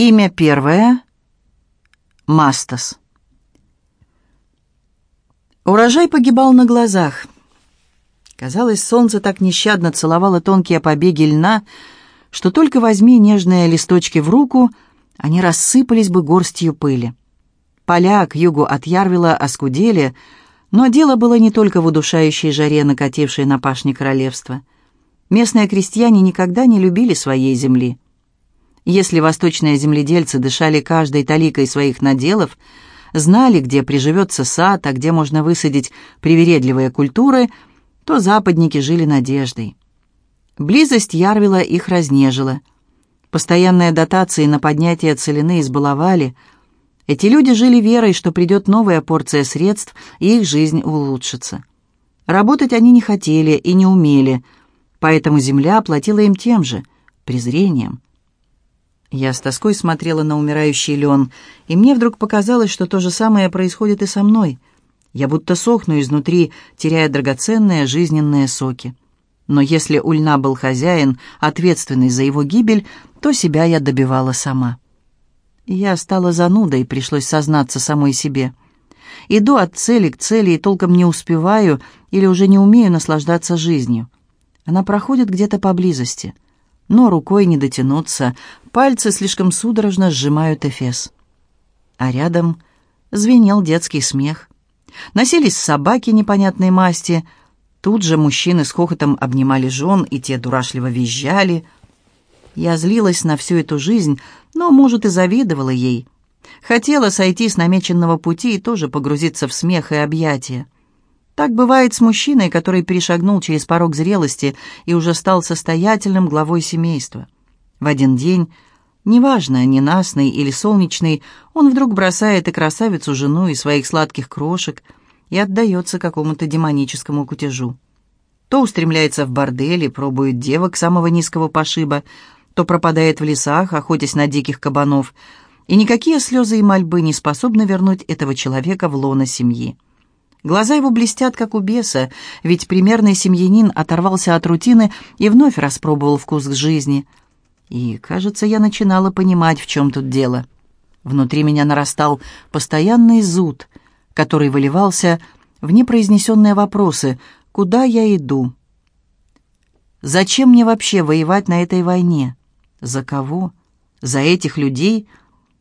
Имя первое — Мастас. Урожай погибал на глазах. Казалось, солнце так нещадно целовало тонкие побеги льна, что только возьми нежные листочки в руку, они рассыпались бы горстью пыли. Поля к югу от Ярвила оскудели, но дело было не только в удушающей жаре, накатившей на пашни королевства. Местные крестьяне никогда не любили своей земли. Если восточные земледельцы дышали каждой таликой своих наделов, знали, где приживется сад, а где можно высадить привередливые культуры, то западники жили надеждой. Близость Ярвила их разнежила. Постоянные дотации на поднятие целины избаловали. Эти люди жили верой, что придет новая порция средств, и их жизнь улучшится. Работать они не хотели и не умели, поэтому земля платила им тем же — презрением. Я с тоской смотрела на умирающий лен, и мне вдруг показалось, что то же самое происходит и со мной. Я будто сохну изнутри, теряя драгоценные жизненные соки. Но если у льна был хозяин, ответственный за его гибель, то себя я добивала сама. Я стала занудой, пришлось сознаться самой себе. Иду от цели к цели и толком не успеваю или уже не умею наслаждаться жизнью. Она проходит где-то поблизости — но рукой не дотянуться, пальцы слишком судорожно сжимают эфес. А рядом звенел детский смех. Носились собаки непонятной масти. Тут же мужчины с хохотом обнимали жен, и те дурашливо визжали. Я злилась на всю эту жизнь, но, может, и завидовала ей. Хотела сойти с намеченного пути и тоже погрузиться в смех и объятия. Так бывает с мужчиной, который перешагнул через порог зрелости и уже стал состоятельным главой семейства. В один день, неважно, ненастный или солнечный, он вдруг бросает и красавицу жену, и своих сладких крошек, и отдается какому-то демоническому кутежу. То устремляется в бордели, пробует девок самого низкого пошиба, то пропадает в лесах, охотясь на диких кабанов, и никакие слезы и мольбы не способны вернуть этого человека в лоно семьи. Глаза его блестят, как у беса, ведь примерный семьянин оторвался от рутины и вновь распробовал вкус к жизни. И, кажется, я начинала понимать, в чем тут дело. Внутри меня нарастал постоянный зуд, который выливался в непроизнесенные вопросы «Куда я иду?» «Зачем мне вообще воевать на этой войне? За кого? За этих людей?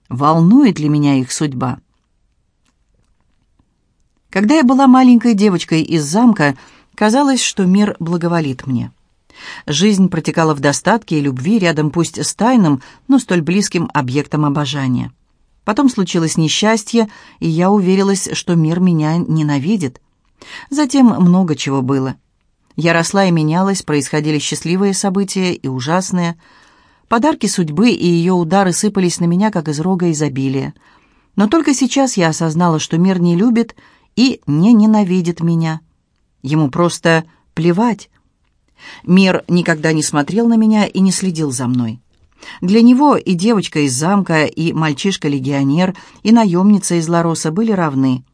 Волнует ли меня их судьба?» Когда я была маленькой девочкой из замка, казалось, что мир благоволит мне. Жизнь протекала в достатке и любви рядом пусть с тайным, но столь близким объектом обожания. Потом случилось несчастье, и я уверилась, что мир меня ненавидит. Затем много чего было. Я росла и менялась, происходили счастливые события и ужасные. Подарки судьбы и ее удары сыпались на меня, как из рога изобилия. Но только сейчас я осознала, что мир не любит и не ненавидит меня. Ему просто плевать. Мир никогда не смотрел на меня и не следил за мной. Для него и девочка из замка, и мальчишка-легионер, и наемница из Лароса были равны.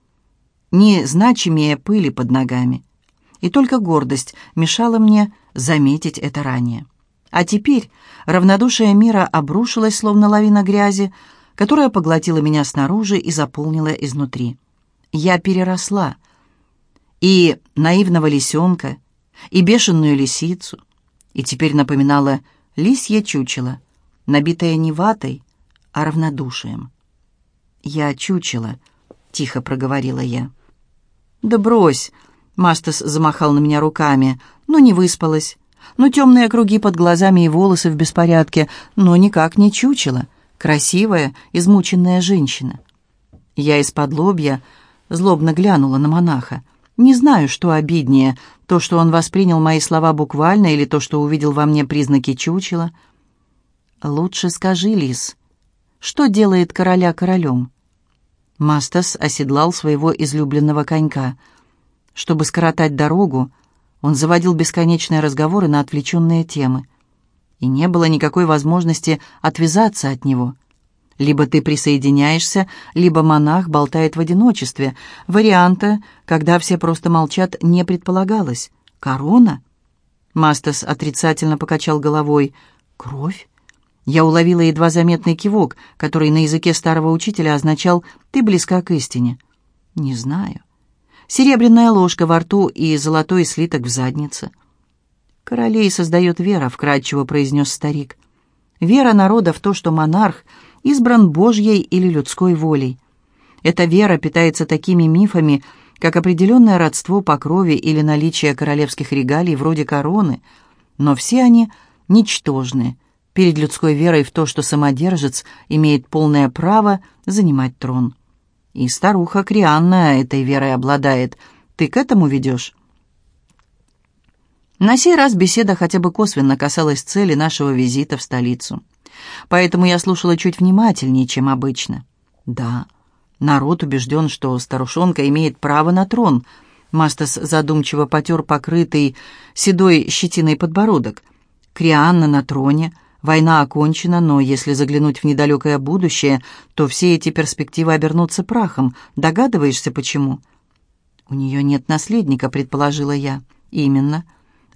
Не значимее пыли под ногами. И только гордость мешала мне заметить это ранее. А теперь равнодушие мира обрушилось, словно лавина грязи, которая поглотила меня снаружи и заполнила изнутри я переросла. И наивного лисенка, и бешеную лисицу, и теперь напоминала лисье чучело, набитое не ватой, а равнодушием. «Я чучело», — тихо проговорила я. «Да брось!» — Мастас замахал на меня руками. «Ну, не выспалась. Ну, темные круги под глазами и волосы в беспорядке, но никак не чучело. Красивая, измученная женщина». Я из-под лобья злобно глянула на монаха. «Не знаю, что обиднее, то, что он воспринял мои слова буквально, или то, что увидел во мне признаки чучела». «Лучше скажи, Лис, что делает короля королем?» Мастас оседлал своего излюбленного конька. Чтобы скоротать дорогу, он заводил бесконечные разговоры на отвлеченные темы. И не было никакой возможности отвязаться от него. Либо ты присоединяешься, либо монах болтает в одиночестве. Варианта, когда все просто молчат, не предполагалось. Корона? Мастас отрицательно покачал головой. Кровь? Я уловила едва заметный кивок, который на языке старого учителя означал «ты близка к истине». Не знаю. Серебряная ложка во рту и золотой слиток в заднице. «Королей создает вера», — вкрадчиво произнес старик. «Вера народа в то, что монарх избран Божьей или людской волей. Эта вера питается такими мифами, как определенное родство по крови или наличие королевских регалий вроде короны, но все они ничтожны перед людской верой в то, что самодержец имеет полное право занимать трон. И старуха Крианна этой верой обладает. Ты к этому ведешь?» На сей раз беседа хотя бы косвенно касалась цели нашего визита в столицу. Поэтому я слушала чуть внимательнее, чем обычно. «Да, народ убежден, что старушонка имеет право на трон», Мастас задумчиво потер покрытый седой щетиной подбородок. «Крианна на троне, Война окончена, но если заглянуть в недалекое будущее, то все эти перспективы обернутся прахом. Догадываешься, почему?» «У нее нет наследника», — предположила я. «Именно.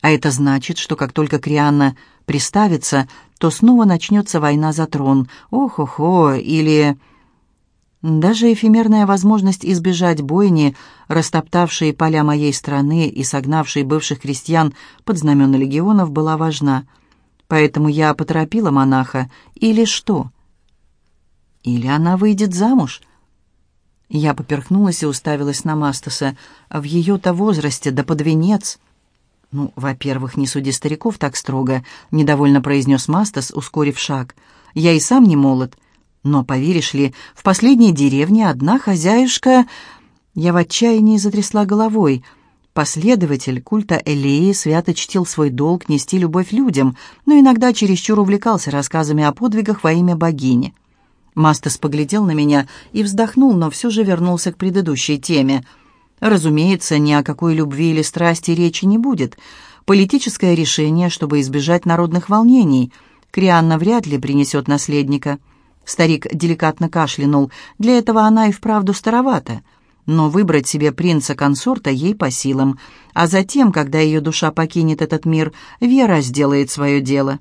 А это значит, что как только Крианна приставится, то снова начнется война за трон. Ох-охо, или...» Даже эфемерная возможность избежать бойни, растоптавшей поля моей страны и согнавшей бывших крестьян под знамена легионов, была важна — Поэтому я поторопила монаха. Или что? Или она выйдет замуж? Я поперхнулась и уставилась на Мастаса. В ее-то возрасте, да под венец. «Ну, во-первых, не суди стариков так строго», — недовольно произнес Мастас, ускорив шаг. «Я и сам не молод. Но, поверишь ли, в последней деревне одна хозяюшка...» Я в отчаянии затрясла головой — Последователь культа Элеи свято чтил свой долг нести любовь людям, но иногда чересчур увлекался рассказами о подвигах во имя богини. Мастас поглядел на меня и вздохнул, но все же вернулся к предыдущей теме. Разумеется, ни о какой любви или страсти речи не будет. Политическое решение, чтобы избежать народных волнений. Крианна вряд ли принесет наследника. Старик деликатно кашлянул. Для этого она и вправду старовата — но выбрать себе принца-консорта ей по силам, а затем, когда ее душа покинет этот мир, Вера сделает свое дело.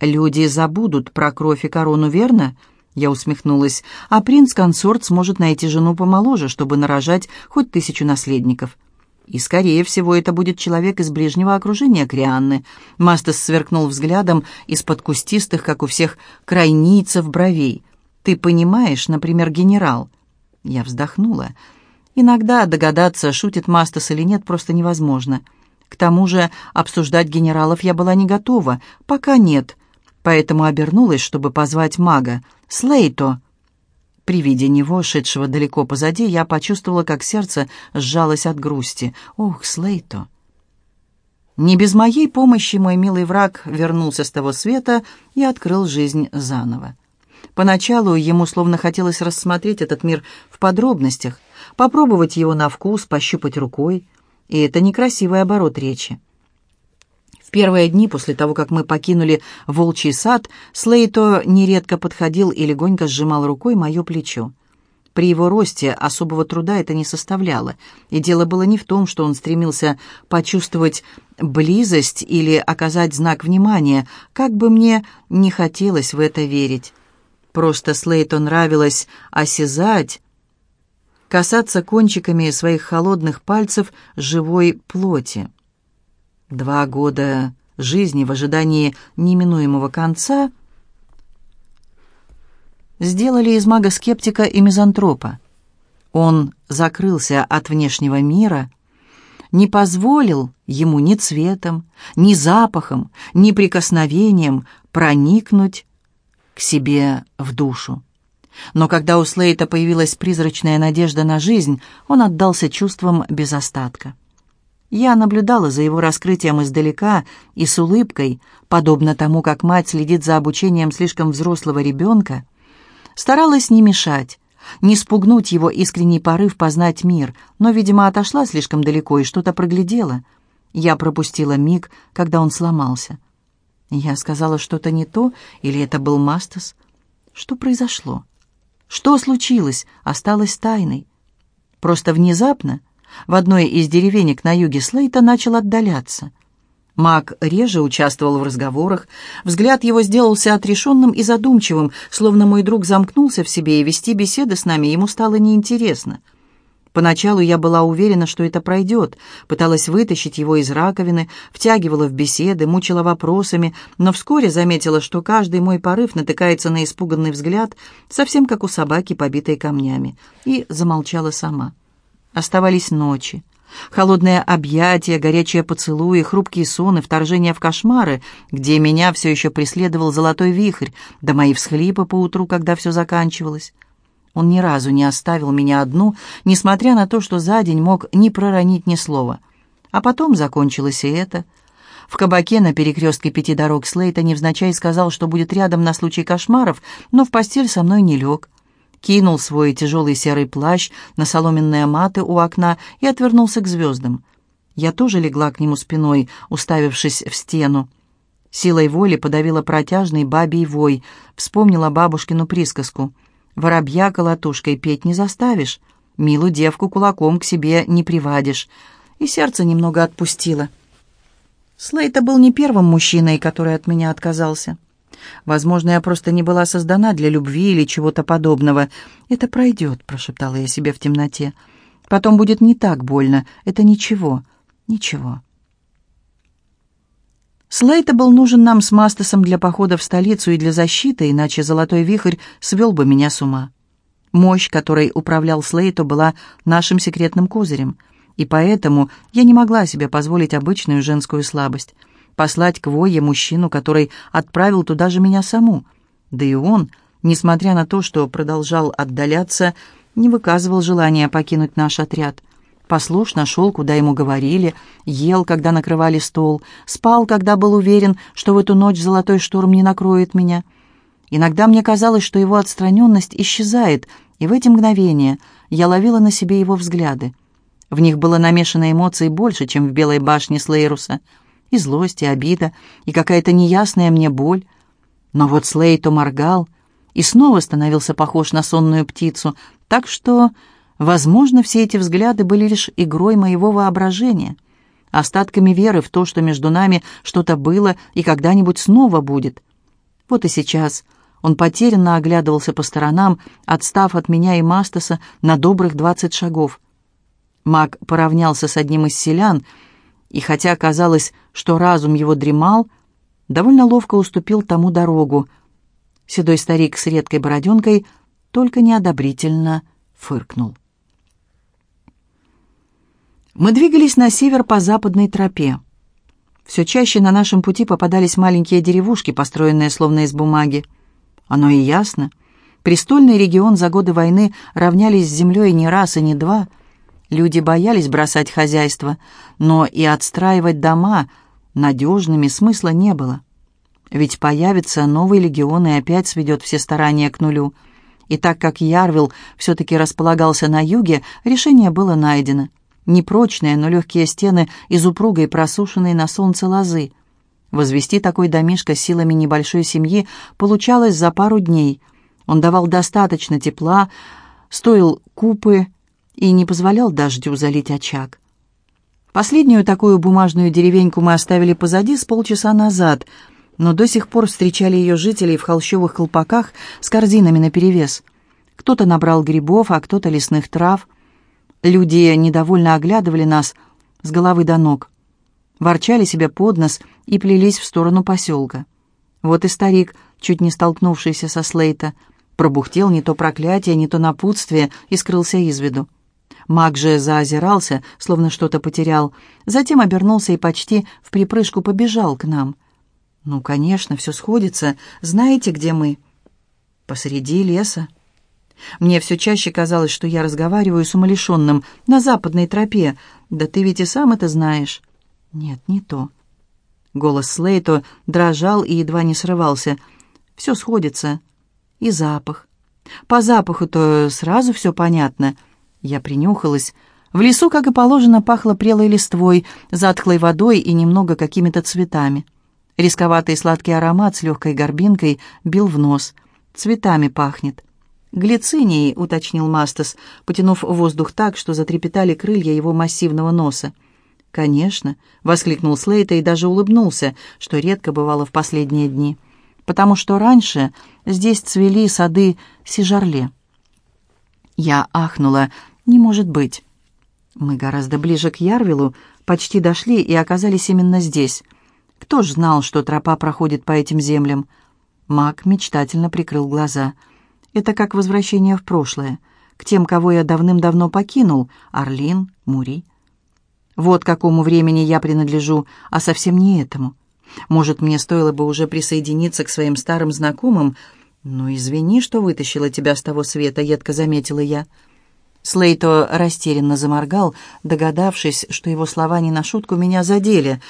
«Люди забудут про кровь и корону, верно?» Я усмехнулась. «А принц-консорт сможет найти жену помоложе, чтобы нарожать хоть тысячу наследников». И, скорее всего, это будет человек из ближнего окружения Крианны. Мастас сверкнул взглядом из-под кустистых, как у всех, крайницев бровей. «Ты понимаешь, например, генерал?» Я вздохнула. Иногда догадаться, шутит Мастас или нет, просто невозможно. К тому же обсуждать генералов я была не готова, пока нет, поэтому обернулась, чтобы позвать мага. «Слейто!» При виде него, шедшего далеко позади, я почувствовала, как сердце сжалось от грусти. «Ох, Слейто!» Не без моей помощи мой милый враг вернулся с того света и открыл жизнь заново. Поначалу ему словно хотелось рассмотреть этот мир в подробностях, попробовать его на вкус, пощупать рукой. И это некрасивый оборот речи. Первые дни после того, как мы покинули волчий сад, Слейто нередко подходил и легонько сжимал рукой мое плечо. При его росте особого труда это не составляло, и дело было не в том, что он стремился почувствовать близость или оказать знак внимания, как бы мне не хотелось в это верить. Просто Слейту нравилось осязать, касаться кончиками своих холодных пальцев живой плоти. Два года жизни в ожидании неминуемого конца сделали из мага-скептика и мизантропа. Он закрылся от внешнего мира, не позволил ему ни цветом, ни запахом, ни прикосновением проникнуть к себе в душу. Но когда у Слейта появилась призрачная надежда на жизнь, он отдался чувствам без остатка. Я наблюдала за его раскрытием издалека и с улыбкой, подобно тому, как мать следит за обучением слишком взрослого ребенка, старалась не мешать, не спугнуть его искренний порыв познать мир, но, видимо, отошла слишком далеко и что-то проглядела. Я пропустила миг, когда он сломался. Я сказала что-то не то, или это был Мастас? Что произошло? Что случилось, осталось тайной? Просто внезапно в одной из деревенек на юге Слейта начал отдаляться. Маг реже участвовал в разговорах. Взгляд его сделался отрешенным и задумчивым, словно мой друг замкнулся в себе, и вести беседы с нами ему стало неинтересно. Поначалу я была уверена, что это пройдет, пыталась вытащить его из раковины, втягивала в беседы, мучила вопросами, но вскоре заметила, что каждый мой порыв натыкается на испуганный взгляд, совсем как у собаки, побитой камнями, и замолчала сама. Оставались ночи. Холодное объятие, горячие поцелуи, хрупкие сон и вторжение в кошмары, где меня все еще преследовал золотой вихрь, да мои всхлипы по утру, когда все заканчивалось. Он ни разу не оставил меня одну, несмотря на то, что за день мог не проронить ни слова. А потом закончилось и это. В кабаке на перекрестке пяти дорог Слейта невзначай сказал, что будет рядом на случай кошмаров, но в постель со мной не лег. Кинул свой тяжелый серый плащ на соломенные маты у окна и отвернулся к звездам. Я тоже легла к нему спиной, уставившись в стену. Силой воли подавила протяжный бабий вой, вспомнила бабушкину присказку — Воробья колотушкой петь не заставишь, милую девку кулаком к себе не привадишь. И сердце немного отпустило. Слейта был не первым мужчиной, который от меня отказался. Возможно, я просто не была создана для любви или чего-то подобного. «Это пройдет», — прошептала я себе в темноте. «Потом будет не так больно. Это ничего. Ничего». Слейта был нужен нам с Мастасом для похода в столицу и для защиты, иначе золотой вихрь свел бы меня с ума. Мощь, которой управлял Слейто, была нашим секретным козырем, и поэтому я не могла себе позволить обычную женскую слабость — послать к Вое мужчину, который отправил туда же меня саму. Да и он, несмотря на то, что продолжал отдаляться, не выказывал желания покинуть наш отряд — послушно шел, куда ему говорили, ел, когда накрывали стол, спал, когда был уверен, что в эту ночь золотой шторм не накроет меня. Иногда мне казалось, что его отстраненность исчезает, и в эти мгновения я ловила на себе его взгляды. В них было намешано эмоций больше, чем в белой башне Слейруса. И злость, и обида, и какая-то неясная мне боль. Но вот Слей то моргал и снова становился похож на сонную птицу, так что Возможно, все эти взгляды были лишь игрой моего воображения, остатками веры в то, что между нами что-то было и когда-нибудь снова будет. Вот и сейчас он потерянно оглядывался по сторонам, отстав от меня и Мастаса на добрых двадцать шагов. Маг поравнялся с одним из селян, и хотя казалось, что разум его дремал, довольно ловко уступил тому дорогу. Седой старик с редкой бороденкой только неодобрительно фыркнул. Мы двигались на север по западной тропе. Все чаще на нашем пути попадались маленькие деревушки, построенные словно из бумаги. Оно и ясно. Престольный регион за годы войны равнялись с землей не раз и не два. Люди боялись бросать хозяйство, но и отстраивать дома надежными смысла не было. Ведь появится новый легион и опять сведет все старания к нулю. И так как Ярвил все-таки располагался на юге, решение было найдено — Непрочные, но легкие стены из упругой, просушенной на солнце лозы. Возвести такой домишко силами небольшой семьи получалось за пару дней. Он давал достаточно тепла, стоил купы и не позволял дождю залить очаг. Последнюю такую бумажную деревеньку мы оставили позади с полчаса назад, но до сих пор встречали ее жителей в холщовых колпаках с корзинами наперевес. Кто-то набрал грибов, а кто-то лесных трав — Люди недовольно оглядывали нас с головы до ног, ворчали себе под нос и плелись в сторону поселка. Вот и старик, чуть не столкнувшийся со Слейта, пробухтел не то проклятие, не то напутствие и скрылся из виду. Маг же заозирался, словно что-то потерял, затем обернулся и почти в припрыжку побежал к нам. «Ну, конечно, все сходится. Знаете, где мы?» «Посреди леса». Мне все чаще казалось, что я разговариваю с умалишенным на западной тропе. Да ты ведь и сам это знаешь. Нет, не то. Голос Слейто дрожал и едва не срывался. Все сходится. И запах. По запаху-то сразу все понятно. Я принюхалась. В лесу, как и положено, пахло прелой листвой, затхлой водой и немного какими-то цветами. Рисковатый сладкий аромат с легкой горбинкой бил в нос. Цветами пахнет. «Глицинией», — уточнил Мастас, потянув воздух так, что затрепетали крылья его массивного носа. «Конечно», — воскликнул Слейта и даже улыбнулся, что редко бывало в последние дни, «потому что раньше здесь цвели сады Сижарле». Я ахнула. «Не может быть». Мы гораздо ближе к Ярвилу, почти дошли и оказались именно здесь. Кто ж знал, что тропа проходит по этим землям? Мак мечтательно прикрыл глаза. Это как возвращение в прошлое, к тем, кого я давным-давно покинул, Орлин, Мури. Вот какому времени я принадлежу, а совсем не этому. Может, мне стоило бы уже присоединиться к своим старым знакомым, «Ну, извини, что вытащила тебя с того света», — едко заметила я. Слейто растерянно заморгал, догадавшись, что его слова не на шутку меня задели.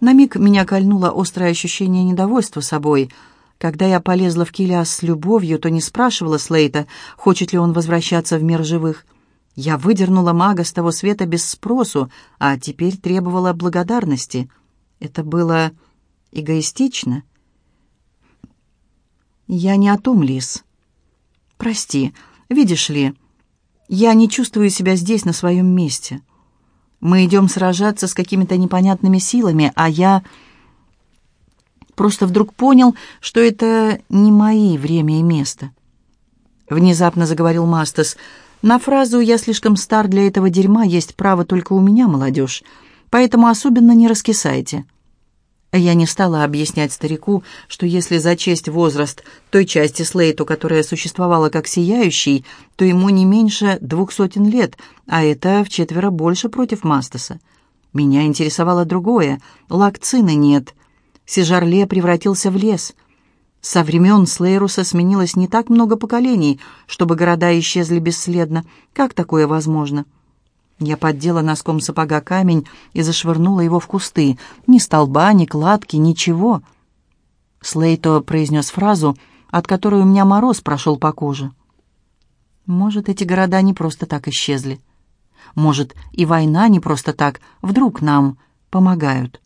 На миг меня кольнуло острое ощущение недовольства собой. Когда я полезла в Килиас с любовью, то не спрашивала Слейта, хочет ли он возвращаться в мир живых. Я выдернула мага с того света без спросу, а теперь требовала благодарности. Это было эгоистично. «Я не о том, Лис. Прости, видишь ли, я не чувствую себя здесь, на своем месте. Мы идем сражаться с какими-то непонятными силами, а я просто вдруг понял, что это не мои время и место». Внезапно заговорил Мастас. «На фразу «я слишком стар для этого дерьма» есть право только у меня, молодежь, поэтому особенно не раскисайте». Я не стала объяснять старику, что если зачесть возраст той части Слейту, которая существовала как сияющий, то ему не меньше двух сотен лет, а это вчетверо больше против Мастаса. Меня интересовало другое. Лакцины нет. Сижарле превратился в лес. Со времен Слейруса сменилось не так много поколений, чтобы города исчезли бесследно. Как такое возможно?» Я поддела носком сапога камень и зашвырнула его в кусты. Ни столба, ни кладки, ничего. Слейто произнес фразу, от которой у меня мороз прошел по коже. Может, эти города не просто так исчезли. Может, и война не просто так, вдруг нам помогают.